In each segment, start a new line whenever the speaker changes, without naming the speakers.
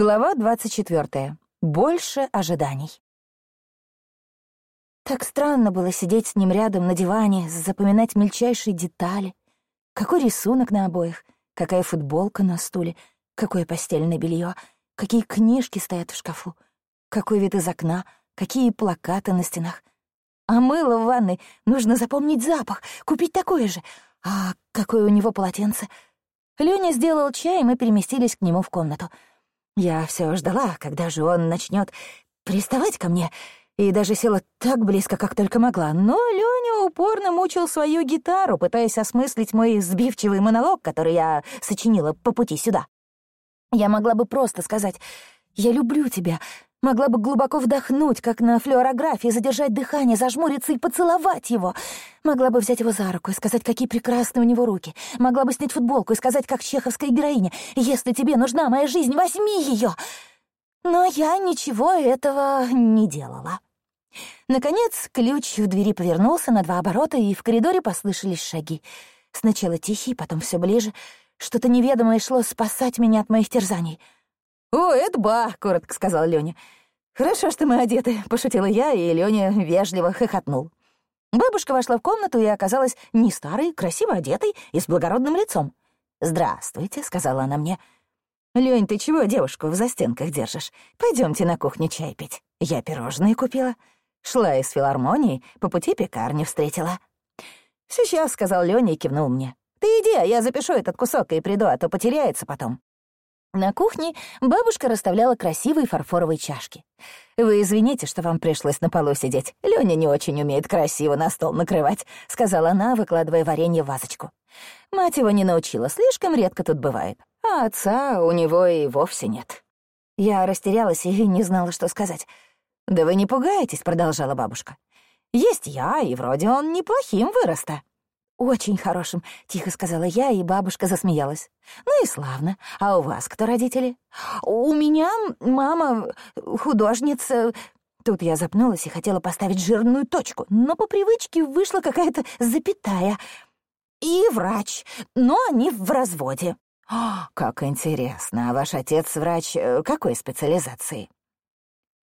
Глава 24. Больше ожиданий. Так странно было сидеть с ним рядом на диване, запоминать мельчайшие детали. Какой рисунок на обоих, какая футболка на стуле, какое постельное белье, какие книжки стоят в шкафу, какой вид из окна, какие плакаты на стенах. А мыло в ванной нужно запомнить запах, купить такое же. А какое у него полотенце? Лёня сделал чай, и мы переместились к нему в комнату — я все ждала, когда же он начнет приставать ко мне, и даже села так близко, как только могла. Но Лёня упорно мучил свою гитару, пытаясь осмыслить мой сбивчивый монолог, который я сочинила по пути сюда. Я могла бы просто сказать «Я люблю тебя», могла бы глубоко вдохнуть, как на флюорографии, задержать дыхание, зажмуриться и поцеловать его. Могла бы взять его за руку и сказать, какие прекрасные у него руки. Могла бы снять футболку и сказать, как чеховская героиня, «Если тебе нужна моя жизнь, возьми ее!» Но я ничего этого не делала. Наконец, ключ в двери повернулся на два оборота, и в коридоре послышались шаги. Сначала тихие, потом все ближе. Что-то неведомое шло спасать меня от моих терзаний. «О, это ба!» — коротко сказал Лёня. «Хорошо, что мы одеты», — пошутила я, и Лёня вежливо хохотнул. Бабушка вошла в комнату и оказалась не старой, красиво одетой и с благородным лицом. «Здравствуйте», — сказала она мне. «Лёнь, ты чего девушку в застенках держишь? Пойдёмте на кухню чай пить. Я пирожные купила. Шла из филармонии, по пути пекарни встретила». «Сейчас», — сказал Лёня и кивнул мне. «Ты иди, а я запишу этот кусок и приду, а то потеряется потом». На кухне бабушка расставляла красивые фарфоровые чашки. «Вы извините, что вам пришлось на полу сидеть. Лёня не очень умеет красиво на стол накрывать», — сказала она, выкладывая варенье в вазочку. «Мать его не научила, слишком редко тут бывает. А отца у него и вовсе нет». Я растерялась и не знала, что сказать. «Да вы не пугаетесь», — продолжала бабушка. «Есть я, и вроде он неплохим выроста». «Очень хорошим», — тихо сказала я, и бабушка засмеялась. «Ну и славно. А у вас кто родители?» «У меня мама художница...» Тут я запнулась и хотела поставить жирную точку, но по привычке вышла какая-то запятая. «И врач, но они в разводе». О, «Как интересно. А ваш отец врач э, какой специализации?»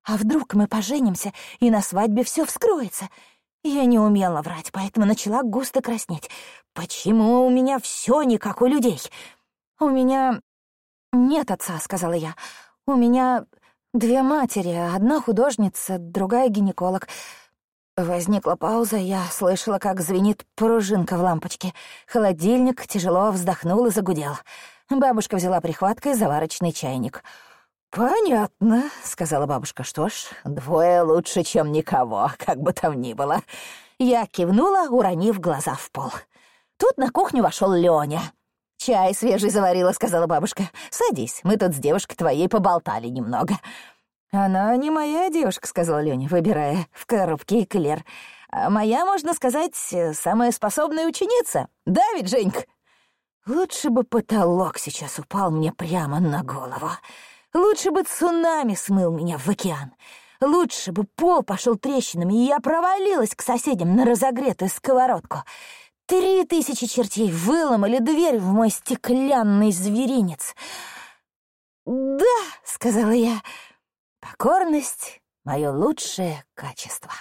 «А вдруг мы поженимся, и на свадьбе все вскроется?» Я не умела врать, поэтому начала густо краснеть. «Почему у меня все не как у людей?» «У меня нет отца», — сказала я. «У меня две матери, одна художница, другая гинеколог». Возникла пауза, я слышала, как звенит пружинка в лампочке. Холодильник тяжело вздохнул и загудел. Бабушка взяла прихваткой заварочный чайник — «Понятно», — сказала бабушка. «Что ж, двое лучше, чем никого, как бы там ни было». Я кивнула, уронив глаза в пол. Тут на кухню вошел Лёня. «Чай свежий заварила», — сказала бабушка. «Садись, мы тут с девушкой твоей поболтали немного». «Она не моя девушка», — сказала Лёня, выбирая в коробке эклер. «А моя, можно сказать, самая способная ученица. Да ведь, Женька?» Лучше бы потолок сейчас упал мне прямо на голову. Лучше бы цунами смыл меня в океан. Лучше бы пол пошел трещинами, и я провалилась к соседям на разогретую сковородку. Три тысячи чертей выломали дверь в мой стеклянный зверинец. «Да», — сказала я, — «покорность — мое лучшее качество».